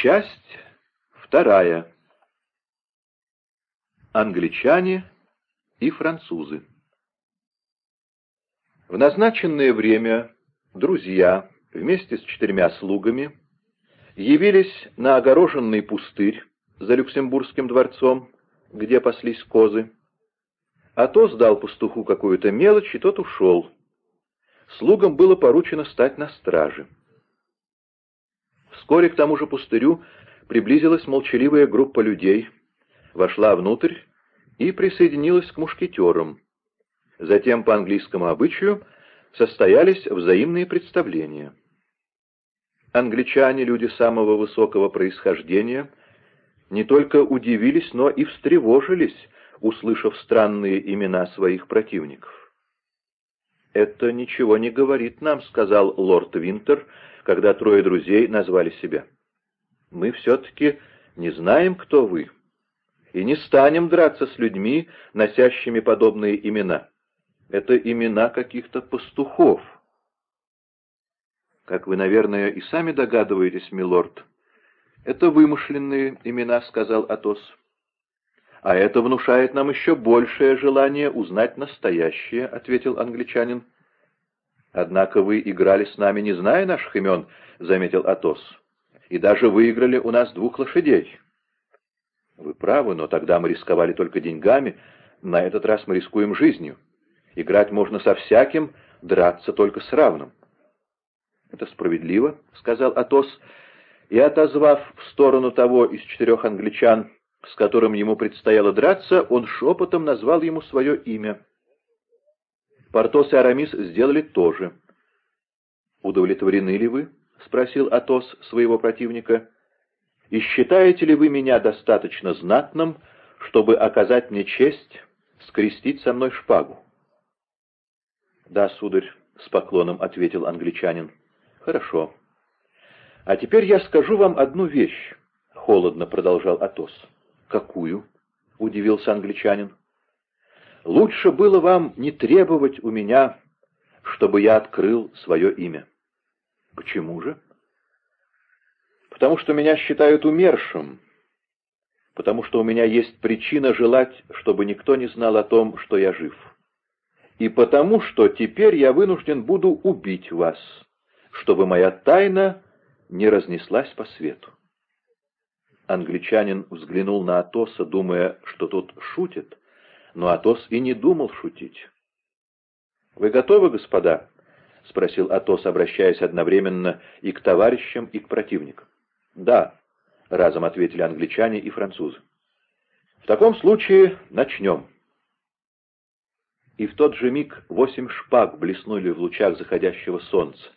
Часть вторая. Англичане и французы. В назначенное время друзья вместе с четырьмя слугами явились на огороженный пустырь за Люксембургским дворцом, где паслись козы. Атос дал пастуху какую-то мелочь, и тот ушел. Слугам было поручено стать на страже. Вскоре к тому же пустырю приблизилась молчаливая группа людей, вошла внутрь и присоединилась к мушкетерам. Затем, по английскому обычаю, состоялись взаимные представления. Англичане, люди самого высокого происхождения, не только удивились, но и встревожились, услышав странные имена своих противников. «Это ничего не говорит нам», — сказал лорд Винтер, когда трое друзей назвали себя. «Мы все-таки не знаем, кто вы, и не станем драться с людьми, носящими подобные имена. Это имена каких-то пастухов». «Как вы, наверное, и сами догадываетесь, милорд, это вымышленные имена», — сказал Атос. «А это внушает нам еще большее желание узнать настоящее», — ответил англичанин. «Однако вы играли с нами, не зная наших имен», — заметил Атос. «И даже выиграли у нас двух лошадей». «Вы правы, но тогда мы рисковали только деньгами, на этот раз мы рискуем жизнью. Играть можно со всяким, драться только с равным». «Это справедливо», — сказал Атос, и, отозвав в сторону того из четырех англичан, с которым ему предстояло драться, он шепотом назвал ему свое имя. Портос и Арамис сделали то же. «Удовлетворены ли вы?» — спросил Атос своего противника. «И считаете ли вы меня достаточно знатным, чтобы оказать мне честь скрестить со мной шпагу?» «Да, сударь», — с поклоном ответил англичанин. «Хорошо. А теперь я скажу вам одну вещь», — холодно продолжал Атос. «Какую?» — удивился англичанин. «Лучше было вам не требовать у меня, чтобы я открыл свое имя». «Почему же?» «Потому что меня считают умершим, потому что у меня есть причина желать, чтобы никто не знал о том, что я жив, и потому что теперь я вынужден буду убить вас, чтобы моя тайна не разнеслась по свету. Англичанин взглянул на Атоса, думая, что тот шутит, но Атос и не думал шутить. «Вы готовы, господа?» — спросил Атос, обращаясь одновременно и к товарищам, и к противникам. «Да», — разом ответили англичане и французы. «В таком случае начнем». И в тот же миг восемь шпаг блеснули в лучах заходящего солнца.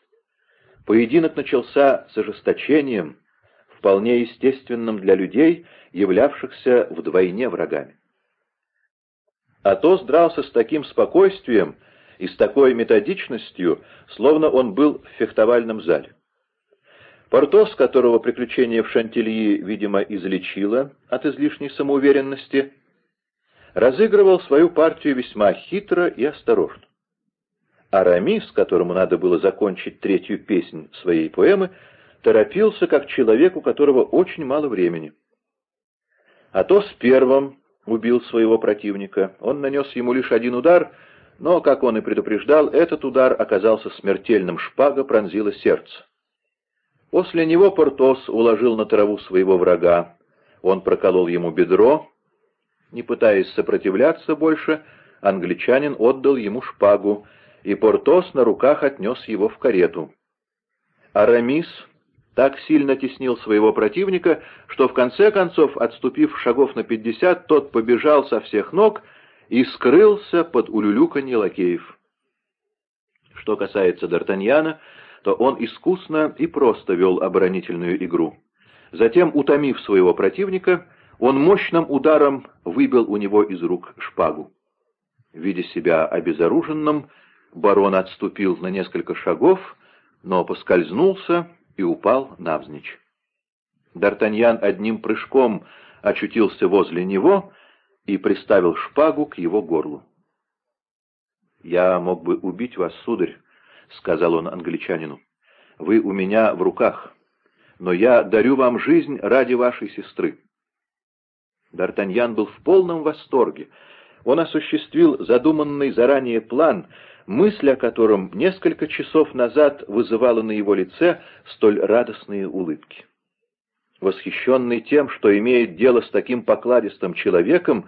Поединок начался с ожесточением, вполне естественным для людей, являвшихся вдвойне врагами. Атос дрался с таким спокойствием и с такой методичностью, словно он был в фехтовальном зале. Портос, которого приключение в Шантильи, видимо, излечило от излишней самоуверенности, разыгрывал свою партию весьма хитро и осторожно. Арамис, которому надо было закончить третью песнь своей поэмы, торопился, как человек, у которого очень мало времени. Атос первым убил своего противника. Он нанес ему лишь один удар, но, как он и предупреждал, этот удар оказался смертельным, шпага пронзила сердце. После него Портос уложил на траву своего врага. Он проколол ему бедро. Не пытаясь сопротивляться больше, англичанин отдал ему шпагу, и Портос на руках отнес его в карету. Арамис так сильно теснил своего противника, что в конце концов, отступив шагов на пятьдесят, тот побежал со всех ног и скрылся под улюлюканье лакеев. Что касается Д'Артаньяна, то он искусно и просто вел оборонительную игру. Затем, утомив своего противника, он мощным ударом выбил у него из рук шпагу. Видя себя обезоруженным, Барон отступил на несколько шагов, но поскользнулся и упал навзничь. Д'Артаньян одним прыжком очутился возле него и приставил шпагу к его горлу. «Я мог бы убить вас, сударь», — сказал он англичанину. «Вы у меня в руках. но я дарю вам жизнь ради вашей сестры». Д'Артаньян был в полном восторге. Он осуществил задуманный заранее план, мысль о котором несколько часов назад вызывала на его лице столь радостные улыбки. Восхищенный тем, что имеет дело с таким покладистым человеком,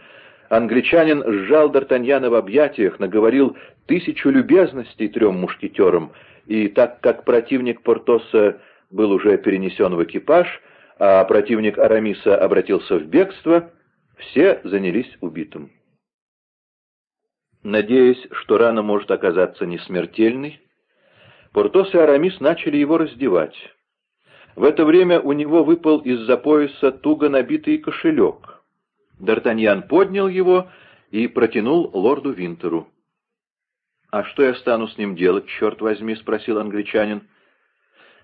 англичанин сжал Д'Артаньяна в объятиях, наговорил тысячу любезностей трем мушкетерам, и так как противник Портоса был уже перенесен в экипаж, а противник Арамиса обратился в бегство, все занялись убитым. Надеясь, что рана может оказаться несмертельной, Портос и Арамис начали его раздевать. В это время у него выпал из-за пояса туго набитый кошелек. Д'Артаньян поднял его и протянул лорду Винтеру. «А что я стану с ним делать, черт возьми?» — спросил англичанин.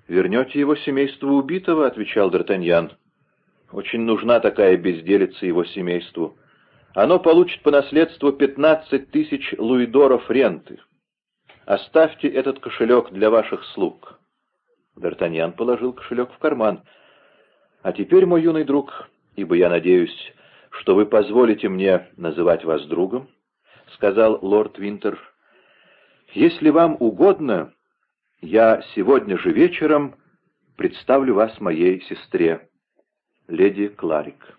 «Вернете его семейству убитого?» — отвечал Д'Артаньян. «Очень нужна такая безделица его семейству. Оно получит по наследству пятнадцать тысяч луидоров ренты. Оставьте этот кошелек для ваших слуг». Д'Артаньян положил кошелек в карман. «А теперь, мой юный друг, ибо я надеюсь, что вы позволите мне называть вас другом, — сказал лорд Винтер, — если вам угодно, я сегодня же вечером представлю вас моей сестре, леди Кларик.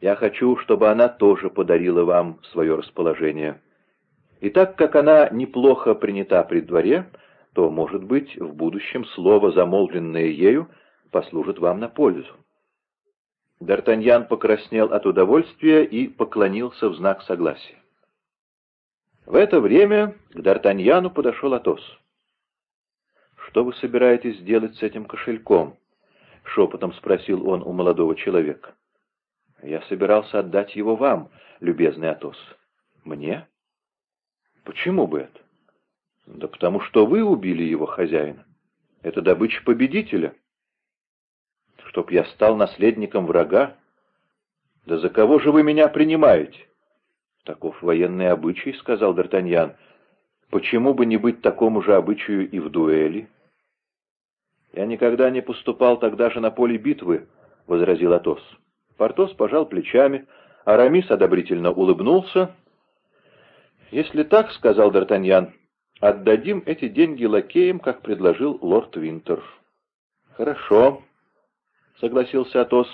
Я хочу, чтобы она тоже подарила вам свое расположение. И так как она неплохо принята при дворе, то, может быть, в будущем слово, замолвленное ею, послужит вам на пользу. Д'Артаньян покраснел от удовольствия и поклонился в знак согласия. В это время к Д'Артаньяну подошел Атос. «Что вы собираетесь делать с этим кошельком?» — шепотом спросил он у молодого человека. «Я собирался отдать его вам, любезный Атос». «Мне? Почему бы это?» «Да потому что вы убили его хозяина. Это добыча победителя» чтоб я стал наследником врага? Да за кого же вы меня принимаете? Таков военный обычай, — сказал Д'Артаньян. Почему бы не быть такому же обычаю и в дуэли? Я никогда не поступал тогда же на поле битвы, — возразил Атос. Портос пожал плечами, Арамис одобрительно улыбнулся. «Если так, — сказал Д'Артаньян, — отдадим эти деньги лакеям, как предложил лорд Винтер». «Хорошо», — согласился Атос.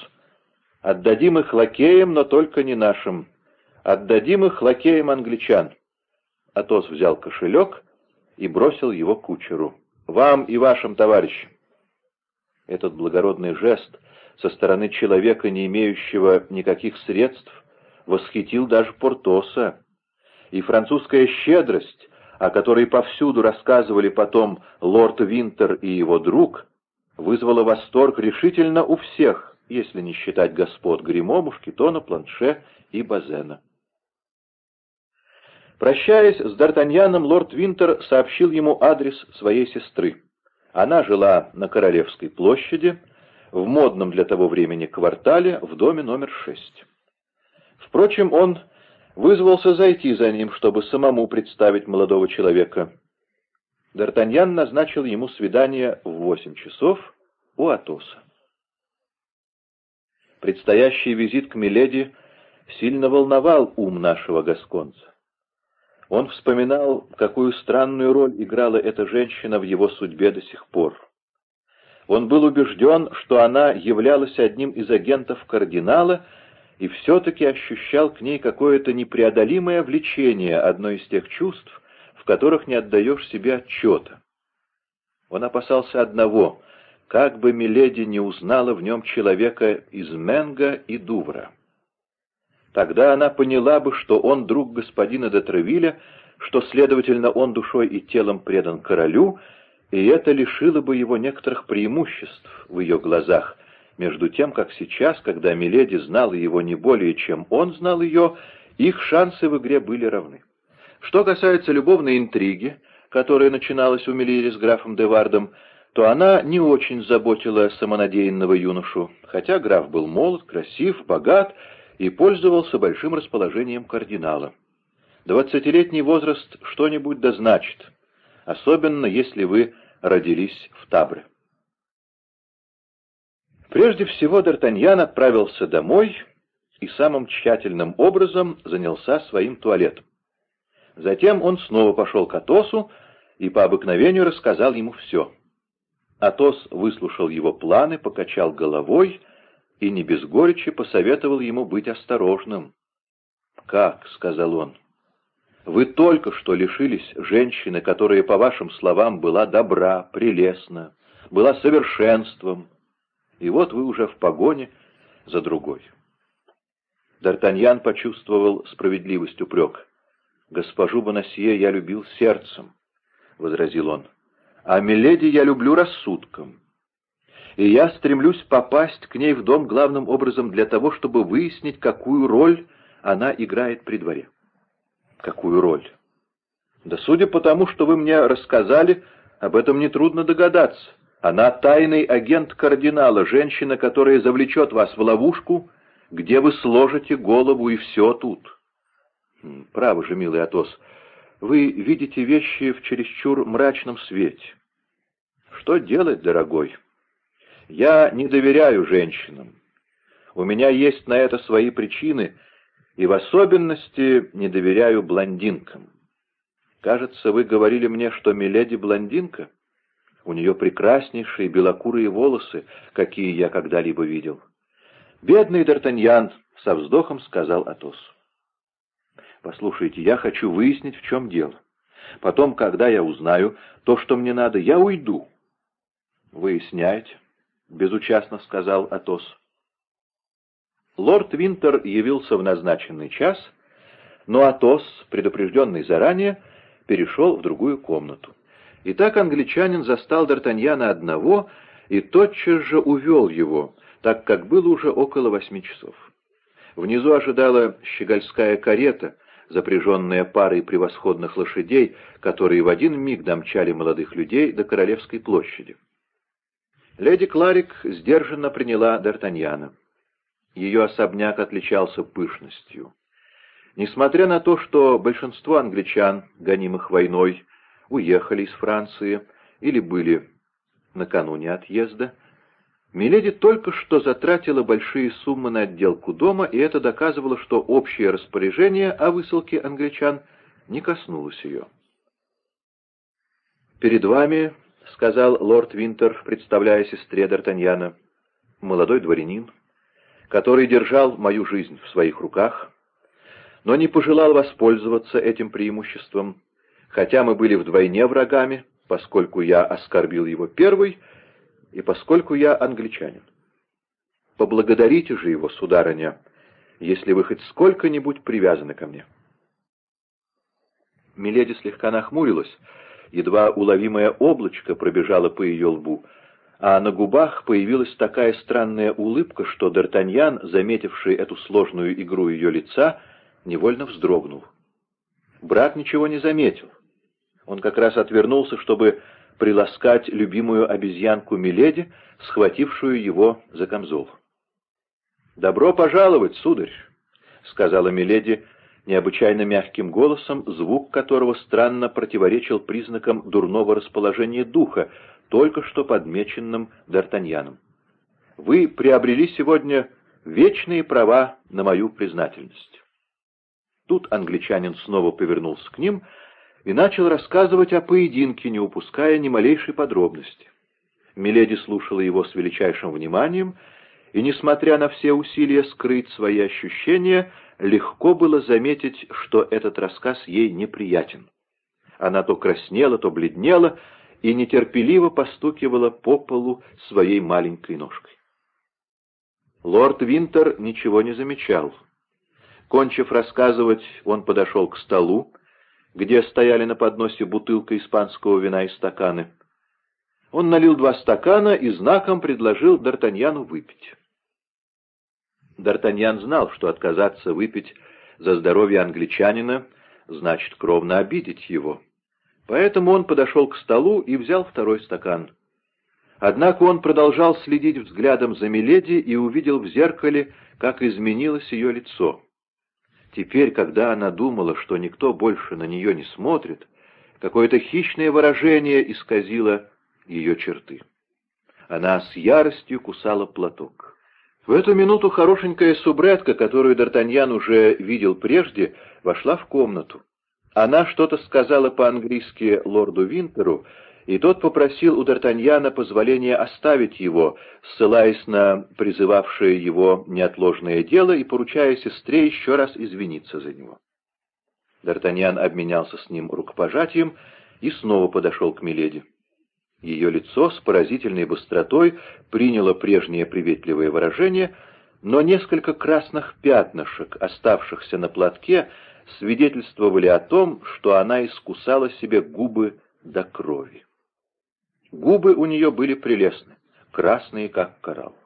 «Отдадим их лакеям, но только не нашим. Отдадим их лакеям англичан». Атос взял кошелек и бросил его кучеру. «Вам и вашим товарищам». Этот благородный жест со стороны человека, не имеющего никаких средств, восхитил даже Портоса. И французская щедрость, о которой повсюду рассказывали потом лорд Винтер и его друг, вызвало восторг решительно у всех, если не считать господ Гримо, Мушкетона, Планше и Базена. Прощаясь с Д'Артаньяном, лорд Винтер сообщил ему адрес своей сестры. Она жила на Королевской площади, в модном для того времени квартале, в доме номер шесть. Впрочем, он вызвался зайти за ним, чтобы самому представить молодого человека. Д'Артаньян назначил ему свидание в восемь часов у Атоса. Предстоящий визит к Миледи сильно волновал ум нашего гасконца. Он вспоминал, какую странную роль играла эта женщина в его судьбе до сих пор. Он был убежден, что она являлась одним из агентов кардинала и все-таки ощущал к ней какое-то непреодолимое влечение, одно из тех чувств, в которых не отдаешь себе отчета. Он опасался одного, как бы Миледи не узнала в нем человека из Менга и Дувра. Тогда она поняла бы, что он друг господина де что, следовательно, он душой и телом предан королю, и это лишило бы его некоторых преимуществ в ее глазах, между тем, как сейчас, когда Миледи знала его не более, чем он знал ее, их шансы в игре были равны. Что касается любовной интриги, которая начиналась у Мелири с графом Девардом, то она не очень заботила самонадеянного юношу, хотя граф был молод, красив, богат и пользовался большим расположением кардинала. Двадцатилетний возраст что-нибудь да значит, особенно если вы родились в Табре. Прежде всего Д'Артаньян отправился домой и самым тщательным образом занялся своим туалетом. Затем он снова пошел к Атосу и по обыкновению рассказал ему все. Атос выслушал его планы, покачал головой и не без горечи посоветовал ему быть осторожным. «Как?» — сказал он. «Вы только что лишились женщины, которая, по вашим словам, была добра, прелестна, была совершенством, и вот вы уже в погоне за другой». Д'Артаньян почувствовал справедливость упрек. «Госпожу Бонасье я любил сердцем», — возразил он, — «а Миледи я люблю рассудком. И я стремлюсь попасть к ней в дом главным образом для того, чтобы выяснить, какую роль она играет при дворе». «Какую роль?» «Да судя по тому, что вы мне рассказали, об этом нетрудно догадаться. Она тайный агент кардинала, женщина, которая завлечет вас в ловушку, где вы сложите голову, и все тут. Право же, милый Атос, вы видите вещи в чересчур мрачном свете. Что делать, дорогой? Я не доверяю женщинам. У меня есть на это свои причины, и в особенности не доверяю блондинкам. Кажется, вы говорили мне, что Миледи блондинка? У нее прекраснейшие белокурые волосы, какие я когда-либо видел. «Бедный Д'Артаньян!» — со вздохом сказал Атос. «Послушайте, я хочу выяснить, в чем дело. Потом, когда я узнаю то, что мне надо, я уйду». «Выясняйте», — безучастно сказал Атос. Лорд Винтер явился в назначенный час, но Атос, предупрежденный заранее, перешел в другую комнату. И так англичанин застал Д'Артаньяна одного и тотчас же увел его, так как было уже около восьми часов. Внизу ожидала щегольская карета, запряженная парой превосходных лошадей, которые в один миг домчали молодых людей до Королевской площади. Леди Кларик сдержанно приняла Д'Артаньяна. Ее особняк отличался пышностью. Несмотря на то, что большинство англичан, гонимых войной, уехали из Франции или были накануне отъезда, Миледи только что затратила большие суммы на отделку дома, и это доказывало, что общее распоряжение о высылке англичан не коснулось ее. «Перед вами, — сказал лорд Винтер, представляя сестре Д'Артаньяна, — молодой дворянин, который держал мою жизнь в своих руках, но не пожелал воспользоваться этим преимуществом, хотя мы были вдвойне врагами, поскольку я оскорбил его первый — и поскольку я англичанин. Поблагодарите же его, сударыня, если вы хоть сколько-нибудь привязаны ко мне. Миледи слегка нахмурилась, едва уловимое облачко пробежало по ее лбу, а на губах появилась такая странная улыбка, что Д'Артаньян, заметивший эту сложную игру ее лица, невольно вздрогнул. Брат ничего не заметил. Он как раз отвернулся, чтобы приласкать любимую обезьянку Миледи, схватившую его за камзол. «Добро пожаловать, сударь!» — сказала Миледи необычайно мягким голосом, звук которого странно противоречил признакам дурного расположения духа, только что подмеченным Д'Артаньяном. «Вы приобрели сегодня вечные права на мою признательность». Тут англичанин снова повернулся к ним — и начал рассказывать о поединке, не упуская ни малейшей подробности. Миледи слушала его с величайшим вниманием, и, несмотря на все усилия скрыть свои ощущения, легко было заметить, что этот рассказ ей неприятен. Она то краснела, то бледнела и нетерпеливо постукивала по полу своей маленькой ножкой. Лорд Винтер ничего не замечал. Кончив рассказывать, он подошел к столу, где стояли на подносе бутылка испанского вина и стаканы. Он налил два стакана и знаком предложил Д'Артаньяну выпить. Д'Артаньян знал, что отказаться выпить за здоровье англичанина значит кровно обидеть его. Поэтому он подошел к столу и взял второй стакан. Однако он продолжал следить взглядом за Миледи и увидел в зеркале, как изменилось ее лицо. Теперь, когда она думала, что никто больше на нее не смотрит, какое-то хищное выражение исказило ее черты. Она с яростью кусала платок. В эту минуту хорошенькая субретка, которую Д'Артаньян уже видел прежде, вошла в комнату. Она что-то сказала по-английски лорду Винтеру, и тот попросил у Д'Артаньяна позволения оставить его, ссылаясь на призывавшее его неотложное дело и поручая сестре еще раз извиниться за него. Д'Артаньян обменялся с ним рукопожатием и снова подошел к Миледи. Ее лицо с поразительной быстротой приняло прежнее приветливое выражение, но несколько красных пятнышек, оставшихся на платке, свидетельствовали о том, что она искусала себе губы до крови. Губы у нее были прелестны, красные, как коралл.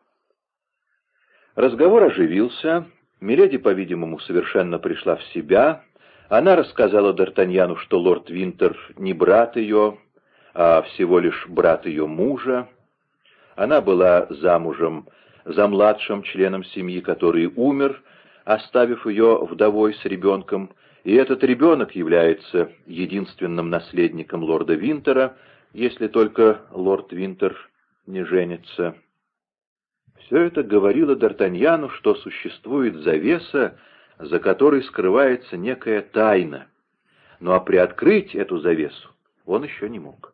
Разговор оживился, Миледи, по-видимому, совершенно пришла в себя. Она рассказала Д'Артаньяну, что лорд Винтер не брат ее, а всего лишь брат ее мужа. Она была замужем за младшим членом семьи, который умер, оставив ее вдовой с ребенком, и этот ребенок является единственным наследником лорда Винтера, если только лорд Винтер не женится. Все это говорило Д'Артаньяну, что существует завеса, за которой скрывается некая тайна, но а приоткрыть эту завесу он еще не мог.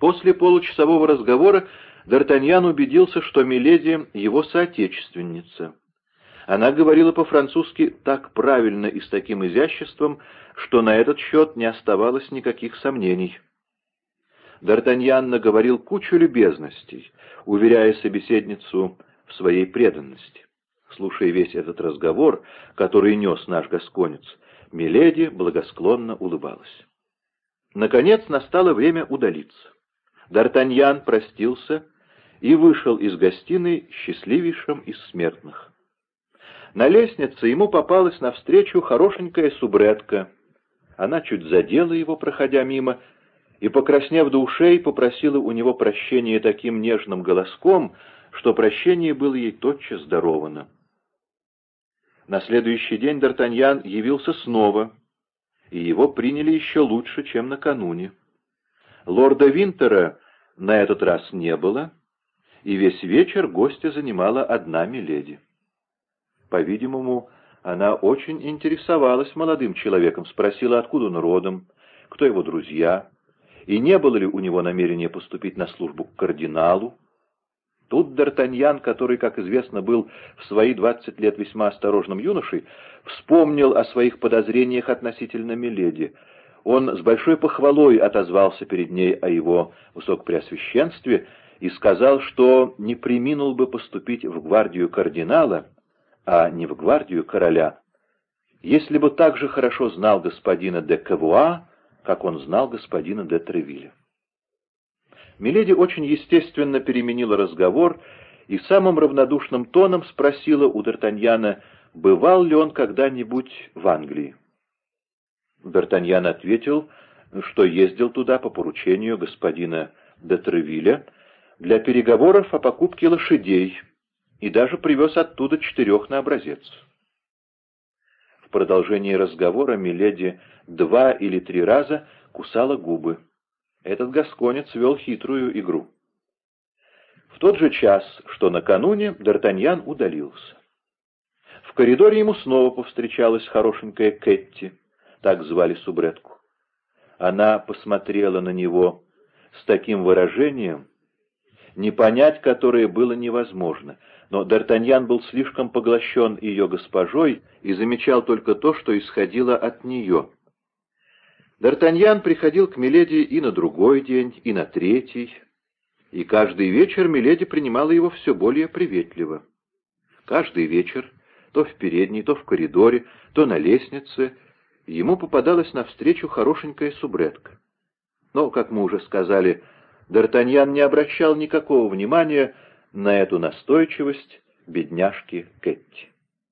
После получасового разговора Д'Артаньян убедился, что Миледи — его соотечественница. Она говорила по-французски так правильно и с таким изяществом, что на этот счет не оставалось никаких сомнений. Д'Артаньян наговорил кучу любезностей, уверяя собеседницу в своей преданности. Слушая весь этот разговор, который нес наш гасконец, Миледи благосклонно улыбалась. Наконец настало время удалиться. Д'Артаньян простился и вышел из гостиной счастливейшим из смертных. На лестнице ему попалась навстречу хорошенькая субретка. Она чуть задела его, проходя мимо, и, покраснев до ушей, попросила у него прощения таким нежным голоском, что прощение было ей тотчас даровано. На следующий день Д'Артаньян явился снова, и его приняли еще лучше, чем накануне. Лорда Винтера на этот раз не было, и весь вечер гостя занимала одна миледи. По-видимому, она очень интересовалась молодым человеком, спросила, откуда он родом, кто его друзья, и не было ли у него намерения поступить на службу к кардиналу. Тут Д'Артаньян, который, как известно, был в свои двадцать лет весьма осторожным юношей, вспомнил о своих подозрениях относительно Миледи. Он с большой похвалой отозвался перед ней о его высокопреосвященстве и сказал, что не приминул бы поступить в гвардию кардинала, а не в гвардию короля, если бы так же хорошо знал господина де Кавуа, как он знал господина де Тревилля. Миледи очень естественно переменила разговор и самым равнодушным тоном спросила у Д'Артаньяна, бывал ли он когда-нибудь в Англии. Д'Артаньян ответил, что ездил туда по поручению господина де Тревилля для переговоров о покупке лошадей и даже привез оттуда четырех на образец. В продолжении разговора Миледи два или три раза кусала губы. Этот гасконец вел хитрую игру. В тот же час, что накануне, Д'Артаньян удалился. В коридоре ему снова повстречалась хорошенькая Кэтти, так звали субретку. Она посмотрела на него с таким выражением, не понять которое было невозможно, но Д'Артаньян был слишком поглощен ее госпожой и замечал только то, что исходило от нее — Д'Артаньян приходил к Миледи и на другой день, и на третий, и каждый вечер Миледи принимала его все более приветливо. Каждый вечер, то в передней, то в коридоре, то на лестнице, ему попадалась навстречу хорошенькая субретка. Но, как мы уже сказали, Д'Артаньян не обращал никакого внимания на эту настойчивость бедняжки Кэтти.